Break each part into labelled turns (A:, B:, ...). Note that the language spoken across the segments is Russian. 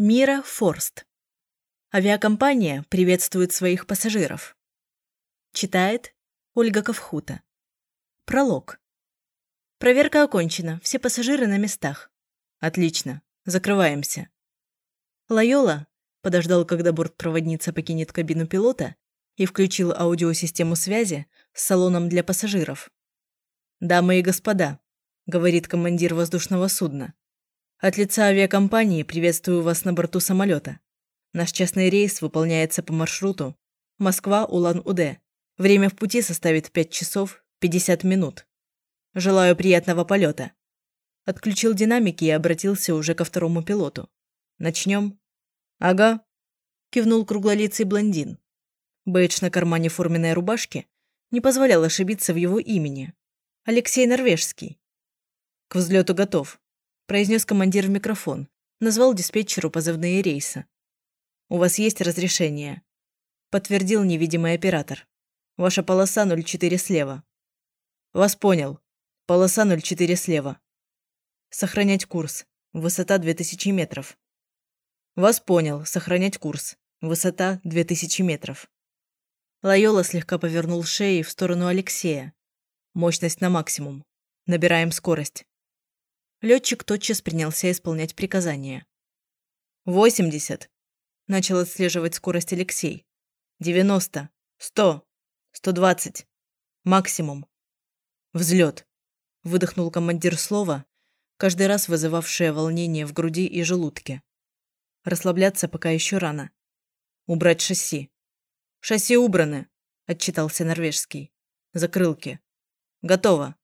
A: Мира Форст. Авиакомпания приветствует своих пассажиров. Читает Ольга Ковхута. Пролог. Проверка окончена. Все пассажиры на местах. Отлично. Закрываемся. Лайола подождал, когда бортпроводница покинет кабину пилота и включил аудиосистему связи с салоном для пассажиров. «Дамы и господа», — говорит командир воздушного судна, от лица авиакомпании приветствую вас на борту самолета. Наш частный рейс выполняется по маршруту Москва-Улан-Удэ. Время в пути составит 5 часов 50 минут. Желаю приятного полета. Отключил динамики и обратился уже ко второму пилоту. Начнем? Ага. Кивнул круглолицый блондин. Бейдж на кармане форменной рубашки не позволял ошибиться в его имени. Алексей Норвежский. К взлету готов произнес командир в микрофон. Назвал диспетчеру позывные рейса. «У вас есть разрешение?» Подтвердил невидимый оператор. «Ваша полоса 04 слева». «Вас понял. Полоса 04 слева». «Сохранять курс. Высота 2000 метров». «Вас понял. Сохранять курс. Высота 2000 метров». Лайола слегка повернул шеей в сторону Алексея. Мощность на максимум. Набираем скорость. Летчик тотчас принялся исполнять приказания. «Восемьдесят!» – начал отслеживать скорость Алексей. «Девяносто! Сто! Сто двадцать! Максимум!» «Взлет!» – выдохнул командир слова, каждый раз вызывавшее волнение в груди и желудке. Расслабляться пока еще рано. «Убрать шасси!» «Шасси убраны!» – отчитался норвежский. «Закрылки!» «Готово!»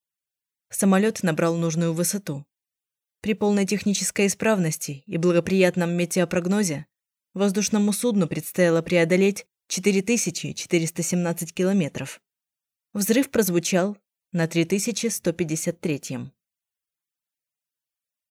A: Самолет набрал нужную высоту. При полной технической исправности и благоприятном метеопрогнозе воздушному судну предстояло преодолеть 4417 километров. Взрыв прозвучал на 3153-м.